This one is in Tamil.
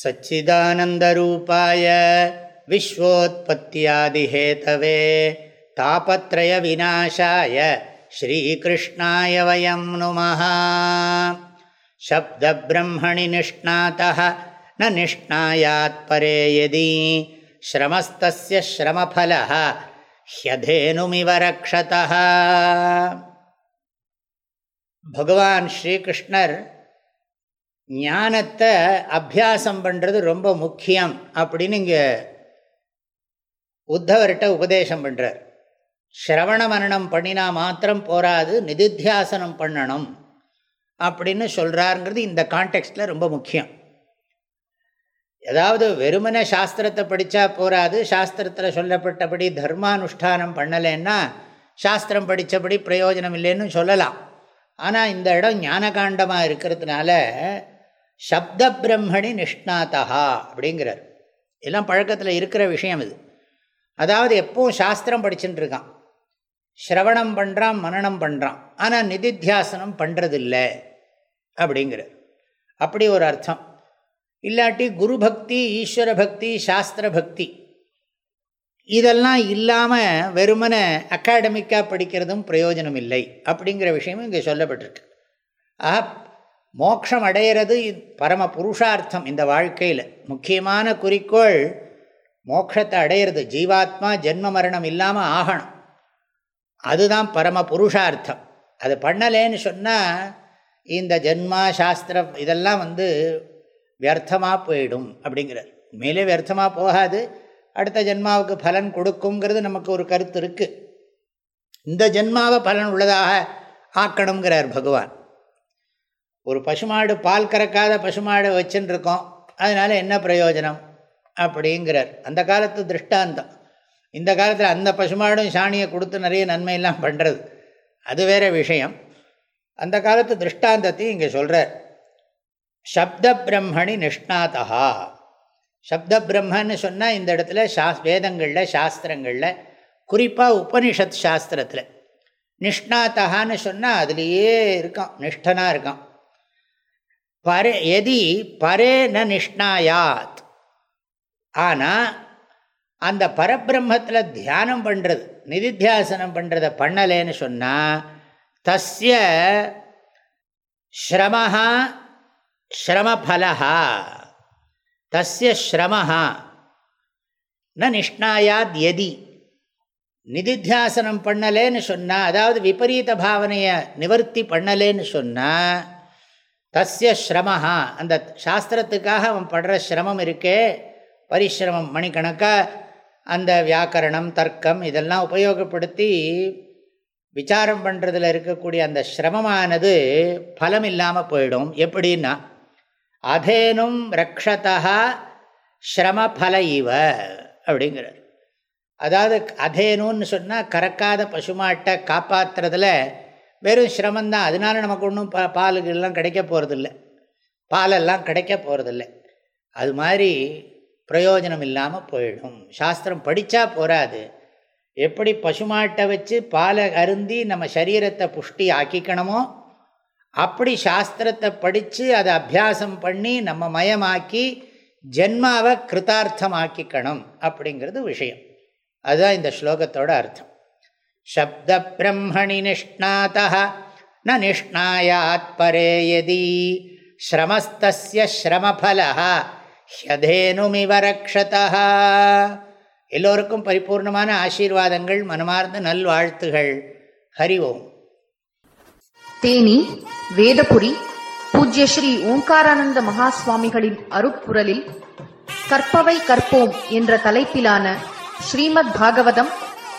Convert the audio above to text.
सच्चिदानन्दरूपाय विश्वोत्पत्त्यादिहेतवे तापत्रयविनाशाय श्रीकृष्णाय वयं नुमः शब्दब्रह्मणि निष्णातः न निष्णायात्परे यदि श्रमस्तस्य श्रमफलः ह्यधेनुमिव रक्षतः भगवान् श्रीकृष्णर् ஞானத்தை அபியாசம் பண்ணுறது ரொம்ப முக்கியம் அப்படின்னு இங்கே உத்தவர்கிட்ட உபதேசம் பண்ணுறார் ஸ்ரவண மரணம் பண்ணினா மாத்திரம் போராது நிதித்தியாசனம் பண்ணணும் அப்படின்னு சொல்கிறாருங்கிறது இந்த கான்டெக்ஸ்டில் ரொம்ப முக்கியம். ஏதாவது வெறுமனை சாஸ்திரத்தை படித்தா போராது சாஸ்திரத்தில் சொல்லப்பட்டபடி தர்மானுஷ்டானம் பண்ணலைன்னா சாஸ்திரம் படித்தபடி பிரயோஜனம் இல்லைன்னு சொல்லலாம். ஆனால் இந்த இடம் ஞானகாண்டமாக இருக்கிறதுனால சப்த பிரம்மணி நிஷ்ணாத்தா அப்படிங்கிறார். எல்லாம் பழக்கத்தில் இருக்கிற விஷயம் இது. அதாவது எப்பவும் சாஸ்திரம் படிச்சுட்டு இருக்கான். ஸ்ரவணம் பண்ணுறான் மனநம் பண்ணுறான் ஆனால் நிதித்தியாசனம் பண்ணுறதில்ல அப்படிங்கிறார். அப்படி ஒரு அர்த்தம். இல்லாட்டி குரு பக்தி ஈஸ்வர பக்தி சாஸ்திர பக்தி இதெல்லாம் இல்லாமல் வெறுமன அகாடமிக்காக படிக்கிறதும் பிரயோஜனம் இல்லை அப்படிங்கிற விஷயமும் இங்கே சொல்லப்பட்டிருக்கு. ஆ மோட்சம் அடையிறது பரம புருஷார்த்தம் இந்த வாழ்க்கையில். முக்கியமான குறிக்கோள் மோட்சத்தை அடையிறது. ஜீவாத்மா ஜென்ம மரணம் இல்லாமல் ஆகணும். அதுதான் பரம புருஷார்த்தம். அது பண்ணலேன்னு சொன்னால் இந்த ஜென்மா சாஸ்திரம் இதெல்லாம் வந்து வியர்த்தமாக போயிடும் அப்படிங்கிறார். மேலே வியர்த்தமாக போகாது. அடுத்த ஜென்மாவுக்கு பலன் கொடுக்குங்கிறது நமக்கு ஒரு கருத்து இருக்குது இந்த ஜென்மாவை பலன் உள்ளதாக ஆக்கணுங்கிறார் பகவான். ஒரு பசுமாடு பால் கறக்காத பசுமாடை வச்சுன்னு இருக்கோம் அதனால் என்ன பிரயோஜனம்? அப்படிங்கிறார். அந்த காலத்து திருஷ்டாந்தம். இந்த காலத்தில் அந்த பசுமாடும் சாணியை கொடுத்து நிறைய நன்மையெல்லாம் பண்ணுறது அது வேறு விஷயம். அந்த காலத்து திருஷ்டாந்தத்தையும் இங்கே சொல்கிறார் சப்த பிரம்மணி நிஷ்ணாத்தா சப்த பிரம்மன்னு சொன்னால் இந்த இடத்துல சாஸ் வேதங்களில் சாஸ்திரங்களில் குறிப்பாக உபனிஷத் சாஸ்திரத்தில். நிஷ்ணாத்தகான்னு சொன்னால் அதுலேயே இருக்கான். நிஷ்டனாக இருக்கான். பரே எதி பரே ந நிஷ்ணாயாத். ஆனால் அந்த பரபிரம்மத்தில் தியானம் பண்ணுறது நிதித்தியாசனம் பண்ணுறத பண்ணலேன்னு சொன்னால் தஸ்ய ஸ்ரமஹா ஸ்ரமஃபலஹா தஸ்ய ஸ்ரமஹா ந நிஷ்ணாயாத் எதி. நிதித்தியாசனம் பண்ணலேன்னு சொன்னால் அதாவது விபரீத பாவனையை நிவர்த்தி பண்ணலேன்னு சொன்னால் தஸ்ய ஸ்ரமஹா. அந்த சாஸ்திரத்துக்காக அவன் படுற சிரமம் இருக்கே. பரிசிரமம் மணிக்கணக்காக அந்த வியாக்கரணம் தர்க்கம் இதெல்லாம் உபயோகப்படுத்தி விசாரம் பண்ணுறதுல இருக்கக்கூடிய அந்த சிரமமானது பலம் இல்லாமல் போயிடும். எப்படின்னா அதேனும் ரக்ஷதா ஸ்ரமபல இவ அப்படிங்கிறார். அதாவது அதேனுன்னு சொன்னால் கறக்காத பசுமாட்டை காப்பாற்றுறதுல வெறும் சிரமந்தான் அதனால நமக்கு ஒன்றும் பா பாலுகள்லாம் கிடைக்க போகிறதில்ல பாலெல்லாம் கிடைக்க போகிறதில்ல அது மாதிரி பிரயோஜனம் இல்லாமல் போயிடும். சாஸ்திரம் படித்தா போகாது எப்படி பசுமாட்டை வச்சு பாலை அருந்தி நம்ம சரீரத்தை புஷ்டி ஆக்கிக்கணுமோ அப்படி சாஸ்திரத்தை படித்து அதை அபியாசம் பண்ணி நம்ம மயமாக்கி ஜென்மாவை கிருத்தார்த்தமாக்கிக்கணும் அப்படிங்கிறது விஷயம். அதுதான் இந்த ஸ்லோகத்தோட அர்த்தம். சப்த பிரம்மணி நிஷ்ணாத்தா ந நிஷ்ணாயாத் பரே யதி ஸ்ரமஸ்தஸ்ய ஸ்ரமஃபலா ஹியதேனுமிவ ரக்ஷதா எல்லோருக்கும் பரிபூர்ணமான ஆசீர்வாதங்கள் மனமார்ந்த நல்வாழ்த்துகள். ஹரி ஓம். தேனி வேதபுரி பூஜ்ய ஸ்ரீ ஓங்காரானந்த மகா சுவாமிகளின் அருப்புரலில் கற்பவை கற்போம் என்ற தலைப்பிலான ஸ்ரீமத் பாகவதம்